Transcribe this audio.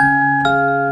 Música